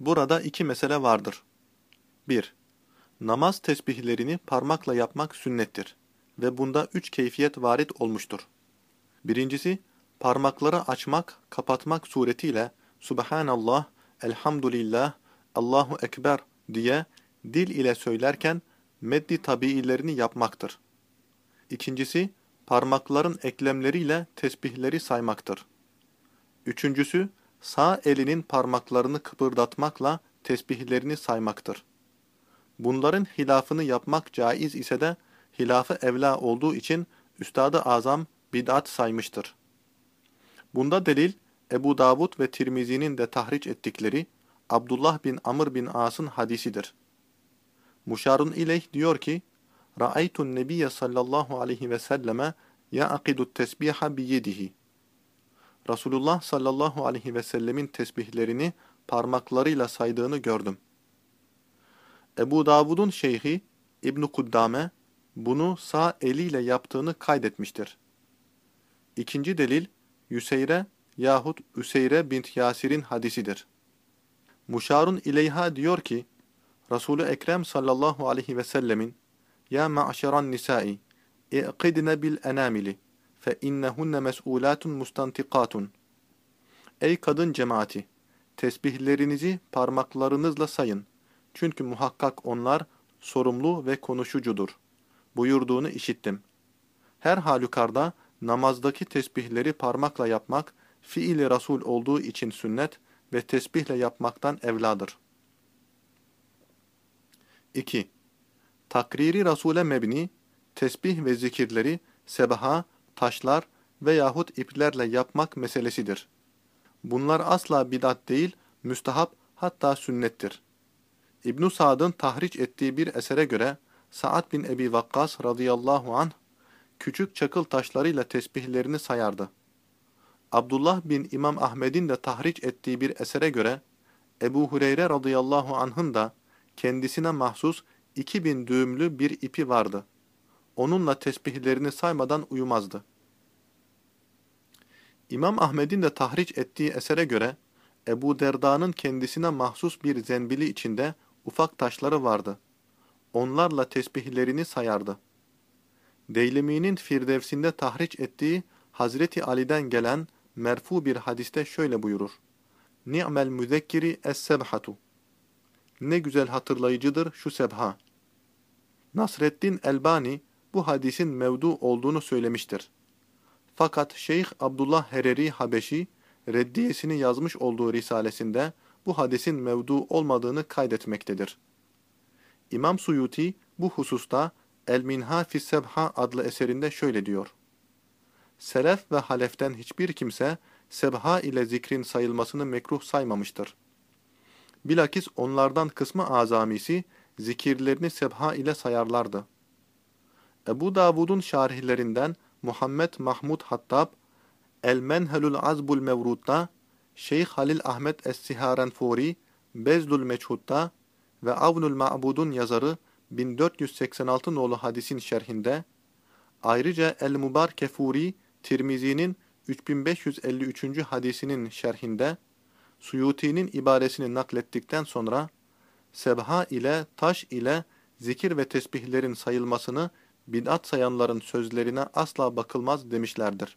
Burada iki mesele vardır. 1. Namaz tesbihlerini parmakla yapmak sünnettir ve bunda üç keyfiyet varit olmuştur. Birincisi, parmakları açmak, kapatmak suretiyle Subhanallah, Elhamdülillah, Allahu Ekber diye dil ile söylerken meddi tabiilerini yapmaktır. İkincisi, parmakların eklemleriyle tesbihleri saymaktır. Üçüncüsü, sağ elinin parmaklarını kıpırdatmakla tesbihlerini saymaktır. Bunların hilafını yapmak caiz ise de hilafı evla olduğu için Üstad-ı Azam bid'at saymıştır. Bunda delil Ebu Davud ve Tirmizi'nin de tahriç ettikleri Abdullah bin Amr bin As'ın hadisidir. Muşarun ileyh diyor ki, Ra'aytun nebiyye sallallahu aleyhi ve selleme ya'akidu tesbiha biyedihi. Resulullah sallallahu aleyhi ve sellemin tesbihlerini parmaklarıyla saydığını gördüm. Ebu Davud'un şeyhi İbn Kuddame bunu sağ eliyle yaptığını kaydetmiştir. İkinci delil Yüseyre yahut Üseyre bint Yasir'in hadisidir. Muşarun ileyha diyor ki, Resulü Ekrem sallallahu aleyhi ve sellemin Ya ma'şeran nisai, i'qidne bil enamili, fe innehunne mes'ulatun mustantikatun. Ey kadın cemaati! Tesbihlerinizi parmaklarınızla sayın. Çünkü muhakkak onlar sorumlu ve konuşucudur. Buyurduğunu işittim. Her halükarda namazdaki tesbihleri parmakla yapmak, fiili Rasul olduğu için sünnet ve tesbihle yapmaktan evladır. 2. Takriri Rasule mebni, tesbih ve zikirleri sebaha, taşlar veyahut iplerle yapmak meselesidir. Bunlar asla bidat değil, müstahap hatta sünnettir. ibn Sa'd'ın tahriç ettiği bir esere göre Sa'd bin Ebi Vakkas radıyallahu anh küçük çakıl taşlarıyla tesbihlerini sayardı. Abdullah bin İmam Ahmed'in de tahriç ettiği bir esere göre Ebu Hureyre radıyallahu anh'ın da kendisine mahsus 2000 düğümlü bir ipi vardı. Onunla tesbihlerini saymadan uyumazdı. İmam Ahmed'in de tahriç ettiği esere göre Ebu Derda'nın kendisine mahsus bir zenbili içinde ufak taşları vardı. Onlarla tesbihlerini sayardı. Deylemi'nin Firdevs'inde tahriç ettiği Hazreti Ali'den gelen merfu bir hadiste şöyle buyurur. Ni'mel müzekkiri es-sebhatu. Ne güzel hatırlayıcıdır şu sebha. Nasreddin Elbani bu hadisin mevdu olduğunu söylemiştir. Fakat Şeyh Abdullah Hereri Habeşi reddiyesini yazmış olduğu risalesinde bu hadisin mevdu olmadığını kaydetmektedir. İmam Suyuti bu hususta El-Minha fi Sebha adlı eserinde şöyle diyor. Selef ve haleften hiçbir kimse sebha ile zikrin sayılmasını mekruh saymamıştır. Bilakis onlardan kısmı azamisi zikirlerini sebha ile sayarlardı. Ebu Davud'un şarihlerinden Muhammed Mahmud Hattab, El-Menhelül Azbul Mevrud'da, Şeyh Halil Ahmet Es-Siharenfuri, Bezdül Meçhud'da ve Avnul Ma'bud'un yazarı 1486 nolu hadisin şerhinde, ayrıca El-Mubar Kefuri, Tirmizi'nin 3553. hadisinin şerhinde, Suyuti'nin ibaresini naklettikten sonra, sebha ile taş ile zikir ve tesbihlerin sayılmasını bid'at sayanların sözlerine asla bakılmaz demişlerdir.